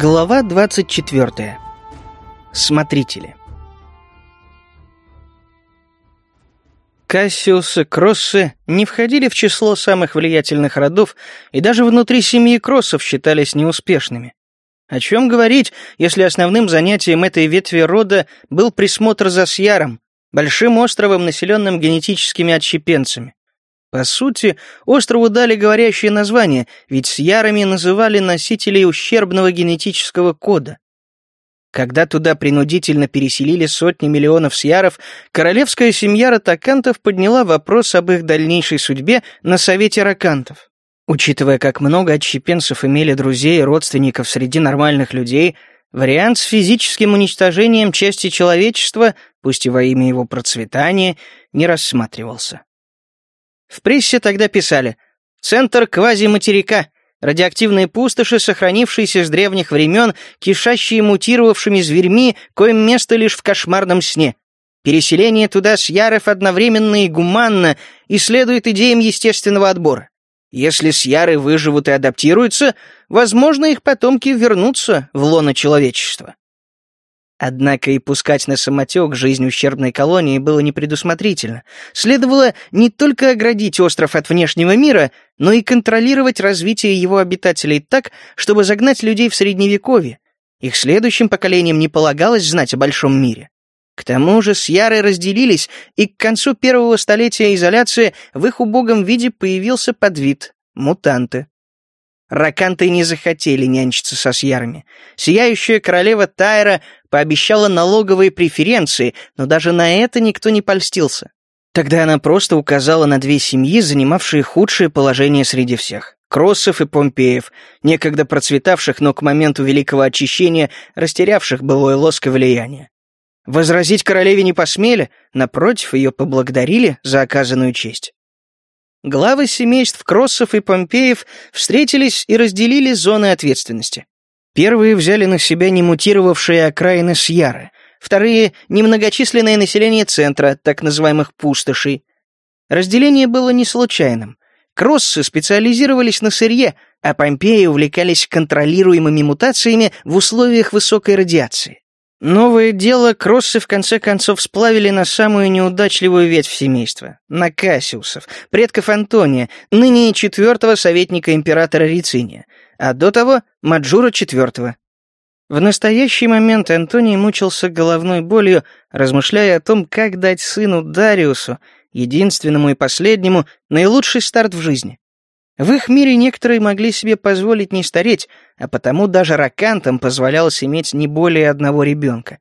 Глава 24. Смотрители. Кассиусы, Кроссы не входили в число самых влиятельных родов и даже внутри семьи Кроссов считались неуспешными. О чем говорить, если основным занятием этой ветви рода был присмотр за Сьяром, большим островом, населенным генетическими отщепенцами. По сути, острову дали говорящее название, ведь с ярами называли носителей ущербного генетического кода. Когда туда принудительно переселили сотни миллионов сьяров, королевская семья ротакантов подняла вопрос об их дальнейшей судьбе на Совете ракантов. Учитывая, как много отщепенцев имели друзей и родственников среди нормальных людей, вариант с физическим уничтожением части человечества, пусть и во имя его процветания, не рассматривался. В прессе тогда писали «Центр квазиматерика», радиоактивные пустоши, сохранившиеся с древних времен, кишащие мутировавшими зверьми, коим место лишь в кошмарном сне. Переселение туда с яров одновременно и гуманно и следует идеям естественного отбора. Если сьяры выживут и адаптируются, возможно, их потомки вернутся в лоно человечества. Однако и пускать на самотек жизнь ущербной колонии было непредусмотрительно. Следовало не только оградить остров от внешнего мира, но и контролировать развитие его обитателей так, чтобы загнать людей в Средневековье. Их следующим поколениям не полагалось знать о большом мире. К тому же Сьяры разделились, и к концу первого столетия изоляции в их убогом виде появился подвид — мутанты. Раканты не захотели нянчиться со сьярами. Сияющая королева Тайра пообещала налоговые преференции, но даже на это никто не польстился. Тогда она просто указала на две семьи, занимавшие худшее положение среди всех. Кроссов и Помпеев, некогда процветавших, но к моменту Великого Очищения растерявших былое лоск и влияние. Возразить королеве не посмели, напротив, ее поблагодарили за оказанную честь. Главы семейств Кроссов и Помпеев встретились и разделили зоны ответственности. Первые взяли на себя немутировавшие окраины Сьяры, вторые — немногочисленное население центра, так называемых пустошей. Разделение было не случайным. Кроссы специализировались на сырье, а Помпеи увлекались контролируемыми мутациями в условиях высокой радиации. Новое дело Кроссы в конце концов сплавили на самую неудачливую ветвь семейства, на Кассиусов, предков Антония, ныне четвертого советника императора Рициния, а до того Маджура четвертого. В настоящий момент Антоний мучился головной болью, размышляя о том, как дать сыну Дариусу, единственному и последнему, наилучший старт в жизни. В их мире некоторые могли себе позволить не стареть, а потому даже ракантам позволялось иметь не более одного ребенка.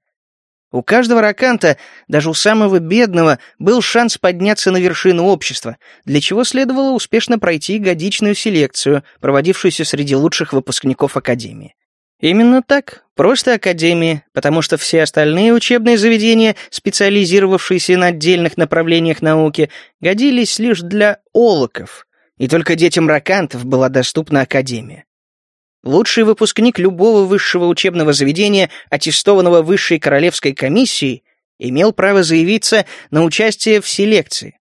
У каждого раканта, даже у самого бедного, был шанс подняться на вершину общества, для чего следовало успешно пройти годичную селекцию, проводившуюся среди лучших выпускников Академии. Именно так, просто Академии, потому что все остальные учебные заведения, специализировавшиеся на отдельных направлениях науки, годились лишь для олоков, и только детям ракантов была доступна академия. Лучший выпускник любого высшего учебного заведения, аттестованного высшей королевской комиссией, имел право заявиться на участие в селекции.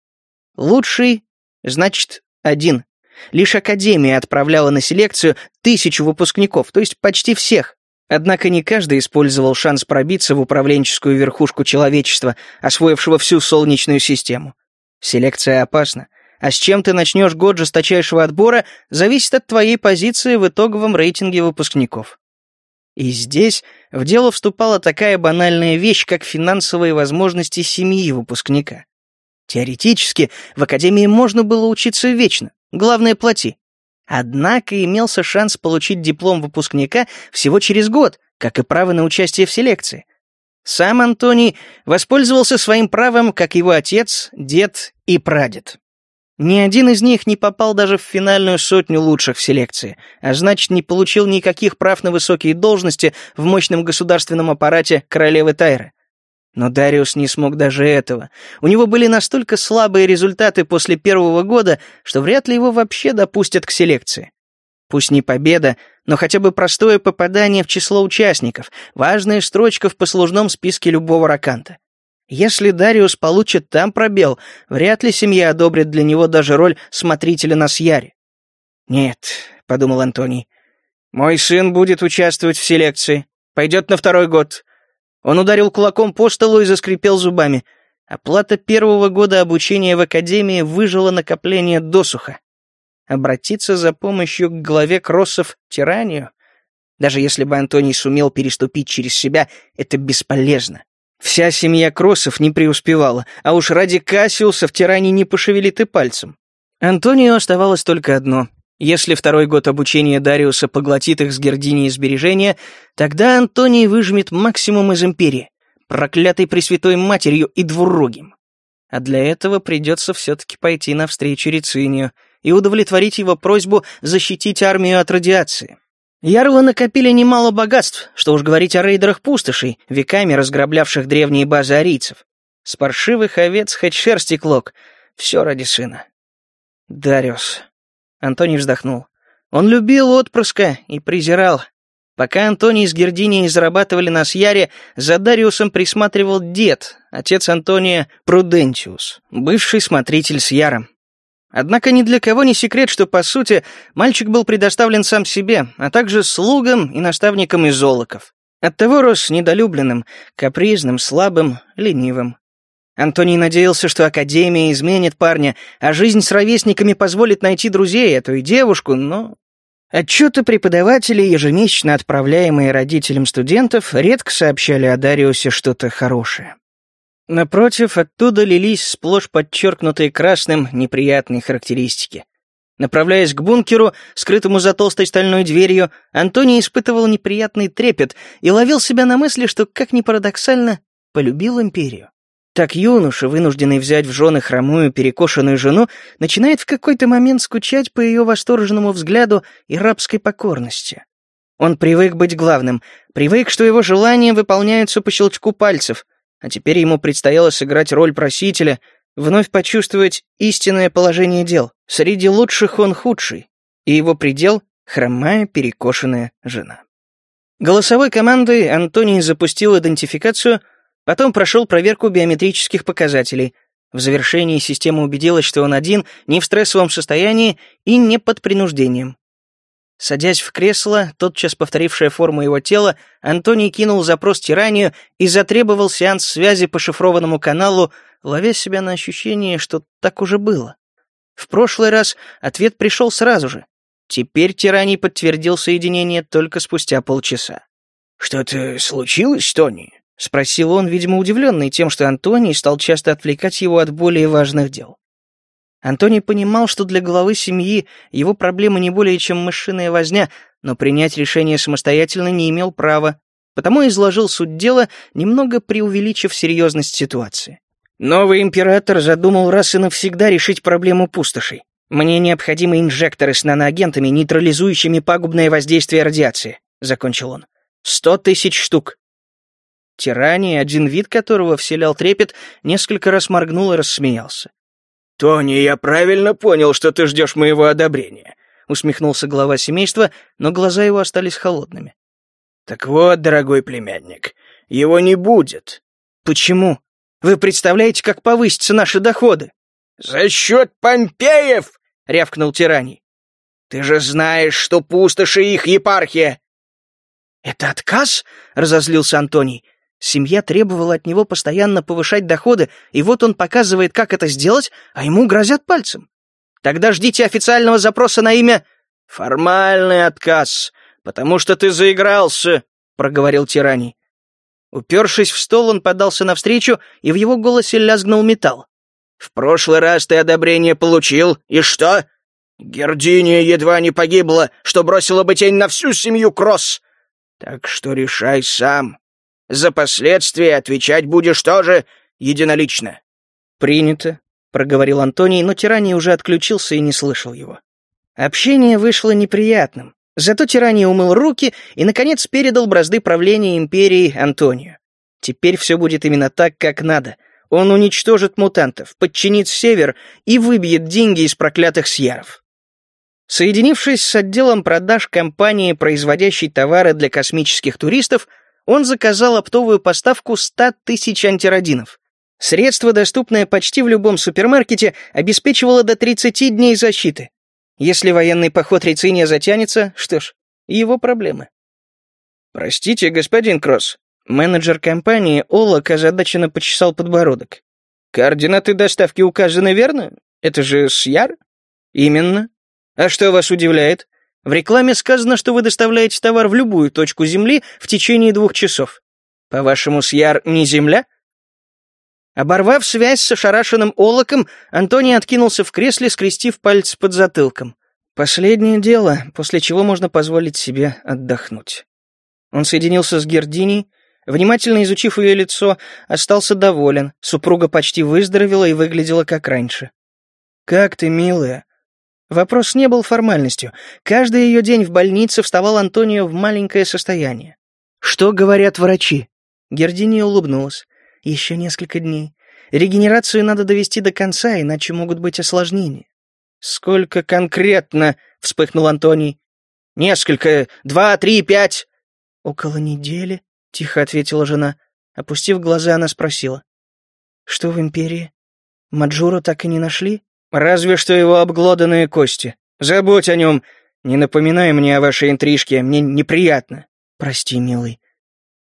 Лучший, значит, один. Лишь Академия отправляла на селекцию тысячу выпускников, то есть почти всех. Однако не каждый использовал шанс пробиться в управленческую верхушку человечества, освоившего всю Солнечную систему. Селекция опасна, а с чем ты начнешь год жесточайшего отбора, зависит от твоей позиции в итоговом рейтинге выпускников. И здесь в дело вступала такая банальная вещь, как финансовые возможности семьи выпускника. Теоретически, в академии можно было учиться вечно, главное — плати. Однако имелся шанс получить диплом выпускника всего через год, как и право на участие в селекции. Сам Антоний воспользовался своим правом, как его отец, дед и прадед. Ни один из них не попал даже в финальную сотню лучших в селекции, а значит, не получил никаких прав на высокие должности в мощном государственном аппарате королевы Тайры. Но Дариус не смог даже этого. У него были настолько слабые результаты после первого года, что вряд ли его вообще допустят к селекции. Пусть не победа, но хотя бы простое попадание в число участников, важная строчка в послужном списке любого раканта. Если Дариус получит там пробел, вряд ли семья одобрит для него даже роль смотрителя на Сьяре. «Нет», — подумал Антоний, — «Мой сын будет участвовать в селекции. Пойдет на второй год». Он ударил кулаком по столу и заскрипел зубами. Оплата первого года обучения в академии выжила накопление досуха. Обратиться за помощью к главе Кроссов тиранию? Даже если бы Антоний сумел переступить через себя, это бесполезно. Вся семья Кроссов не преуспевала, а уж ради Кассиуса в тиране не пошевелит и пальцем. Антонию оставалось только одно. Если второй год обучения Дариуса поглотит их с Гердини сбережения, тогда Антоний выжмет максимум из Империи, проклятой Пресвятой Матерью и Двурогим. А для этого придется все-таки пойти навстречу Рицинию и удовлетворить его просьбу защитить армию от радиации. Ярлы накопили немало богатств, что уж говорить о рейдерах пустошей, веками разграблявших древние базы арийцев. С паршивых овец хоть шерсти клок. Все ради сына. Дариус. Антоний вздохнул. Он любил отпрыска и презирал. Пока Антоний с Гердинией зарабатывали на Сьяре, за Дариусом присматривал дед, отец Антония Прудентиус, бывший смотритель с Яром. Однако ни для кого не секрет, что, по сути, мальчик был предоставлен сам себе, а также слугам и наставникам из золоков. Оттого рос недолюбленным, капризным, слабым, ленивым. Антоний надеялся, что Академия изменит парня, а жизнь с ровесниками позволит найти друзей, эту и девушку, но... Отчеты преподавателей, ежемесячно отправляемые родителям студентов, редко сообщали о Дариусе что-то хорошее. Напротив, оттуда лились сплошь подчеркнутые красным неприятные характеристики. Направляясь к бункеру, скрытому за толстой стальной дверью, Антоний испытывал неприятный трепет и ловил себя на мысли, что, как ни парадоксально, полюбил империю. Так юноша, вынужденный взять в жены хромую, перекошенную жену, начинает в какой-то момент скучать по ее восторженному взгляду и рабской покорности. Он привык быть главным, привык, что его желания выполняются по щелчку пальцев — а теперь ему предстояло сыграть роль просителя, вновь почувствовать истинное положение дел. Среди лучших он худший, и его предел — хромая перекошенная жена. Голосовой командой Антоний запустил идентификацию, потом прошел проверку биометрических показателей. В завершении система убедилась, что он один, не в стрессовом состоянии и не под принуждением. Садясь в кресло, тотчас повторившее форму его тела, Антоний кинул запрос тиранию и затребовал сеанс связи по шифрованному каналу, ловя себя на ощущение, что так уже было. В прошлый раз ответ пришел сразу же. Теперь тираний подтвердил соединение только спустя полчаса. «Что-то случилось, Тони?» — спросил он, видимо, удивленный тем, что Антоний стал часто отвлекать его от более важных дел. Антоний понимал, что для главы семьи его проблема не более чем мышиная возня, но принять решение самостоятельно не имел права, потому изложил суть дела, немного преувеличив серьезность ситуации. Новый император задумал раз и навсегда решить проблему пустошей. «Мне необходимы инжекторы с наноагентами, нейтрализующими пагубное воздействие радиации», — закончил он. «Сто тысяч штук». Тирания, один вид которого вселял трепет, несколько раз моргнул и рассмеялся. «Тони, я правильно понял, что ты ждешь моего одобрения», — усмехнулся глава семейства, но глаза его остались холодными. «Так вот, дорогой племянник, его не будет». «Почему? Вы представляете, как повысятся наши доходы?» «За счет Помпеев!» — рявкнул тираний. «Ты же знаешь, что пустоши их епархия!» «Это отказ?» — разозлился Антоний. Семья требовала от него постоянно повышать доходы, и вот он показывает, как это сделать, а ему грозят пальцем. Тогда ждите официального запроса на имя... «Формальный отказ, потому что ты заигрался», — проговорил тираний. Упершись в стол, он подался навстречу, и в его голосе лязгнул металл. «В прошлый раз ты одобрение получил, и что? Гердиния едва не погибла, что бросила бы тень на всю семью Кросс. Так что решай сам, за последствия отвечать будешь тоже единолично». «Принято», — проговорил Антоний, но тираний уже отключился и не слышал его. Общение вышло неприятным. Зато тираний умыл руки и, наконец, передал бразды правления империи Антонию. Теперь все будет именно так, как надо. Он уничтожит мутантов, подчинит Север и выбьет деньги из проклятых Сьяров. Соединившись с отделом продаж компании, производящей товары для космических туристов, он заказал оптовую поставку 100 тысяч антирадинов. Средство, доступное почти в любом супермаркете, обеспечивало до 30 дней защиты. Если военный поход Рициния затянется, что ж, его проблемы. «Простите, господин Кросс». Менеджер компании Олак озадаченно почесал подбородок. «Координаты доставки указаны верно? Это же Сьяр?» «Именно. А что вас удивляет? В рекламе сказано, что вы доставляете товар в любую точку Земли в течение двух часов. По-вашему, Сьяр не Земля?» Оборвав связь с ошарашенным Олоком, Антоний откинулся в кресле, скрестив пальцы под затылком. Последнее дело, после чего можно позволить себе отдохнуть. Он соединился с Гердиней, внимательно изучив ее лицо, остался доволен, супруга почти выздоровела и выглядела как раньше. «Как ты, милая?» Вопрос не был формальностью. Каждый ее день в больнице вставал Антонио в маленькое состояние. «Что говорят врачи?» Гердиния улыбнулась. «Еще несколько дней. Регенерацию надо довести до конца, иначе могут быть осложнения». «Сколько конкретно?» — вспыхнул Антоний. «Несколько. Два, три, пять». «Около недели», — тихо ответила жена. Опустив глаза, она спросила. «Что в Империи? Маджуру так и не нашли?» «Разве что его обглоданные кости. Забудь о нем. Не напоминай мне о вашей интрижке, мне неприятно». «Прости, милый».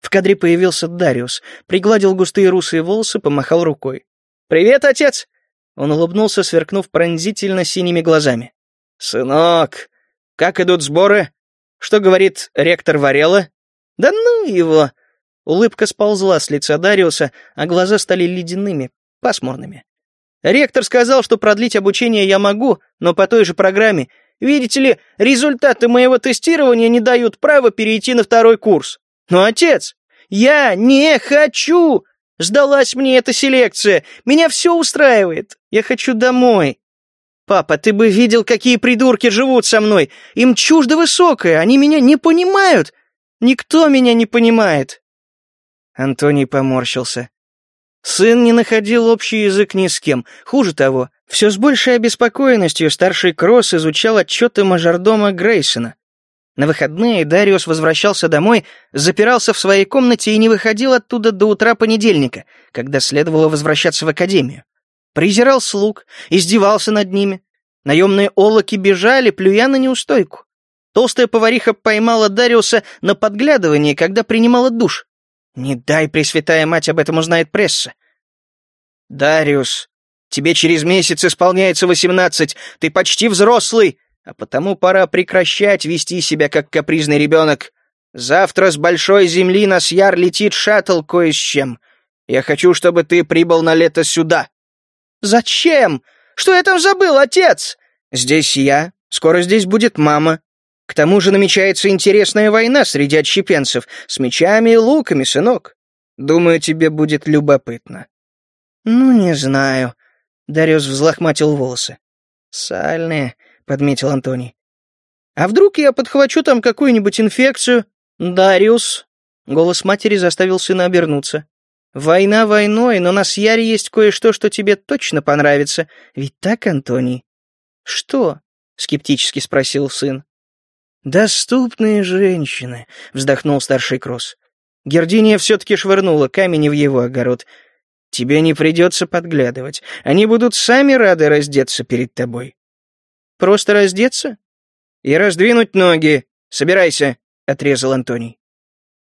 В кадре появился Дариус, пригладил густые русые волосы, помахал рукой. «Привет, отец!» Он улыбнулся, сверкнув пронзительно синими глазами. «Сынок, как идут сборы? Что говорит ректор Варела?» «Да ну его!» Улыбка сползла с лица Дариуса, а глаза стали ледяными, пасмурными. «Ректор сказал, что продлить обучение я могу, но по той же программе. Видите ли, результаты моего тестирования не дают права перейти на второй курс. Но, отец, я не хочу! Сдалась мне эта селекция, меня все устраивает. Я хочу домой. Папа, ты бы видел, какие придурки живут со мной. Им чуждо высокое, они меня не понимают. Никто меня не понимает!» Антоний поморщился. Сын не находил общий язык ни с кем. Хуже того, все с большей обеспокоенностью старший Кросс изучал отчеты мажордома Грейсона. На выходные Дариус возвращался домой, запирался в своей комнате и не выходил оттуда до утра понедельника, когда следовало возвращаться в академию. Презирал слуг, издевался над ними. Наемные олоки бежали, плюя на неустойку. Толстая повариха поймала Дариуса на подглядывание, когда принимала душ. Не дай, Пресвятая Мать, об этом узнает пресса. «Дариус, тебе через месяц исполняется восемнадцать, ты почти взрослый, а потому пора прекращать вести себя как капризный ребенок. Завтра с большой земли на Сьяр летит шаттл кое с чем. Я хочу, чтобы ты прибыл на лето сюда». «Зачем? Что я там забыл, отец?» «Здесь я, скоро здесь будет мама. К тому же намечается интересная война среди отщепенцев с мечами и луками, сынок. Думаю, тебе будет любопытно». «Ну, не знаю». Дариус взлохматил волосы. «Сальные», — подметил Антоний. «А вдруг я подхвачу там какую-нибудь инфекцию?» «Дариус», — голос матери заставил сына обернуться. «Война войной, но на Сьяре есть кое-что, что тебе точно понравится. Ведь так, Антоний?» «Что?» — скептически спросил сын. «Доступные женщины», — вздохнул старший Кросс. Гердиния все-таки швырнула камень в его огород. «Тебе не придется подглядывать. Они будут сами рады раздеться перед тобой». «Просто раздеться?» «И раздвинуть ноги. Собирайся», — отрезал Антоний.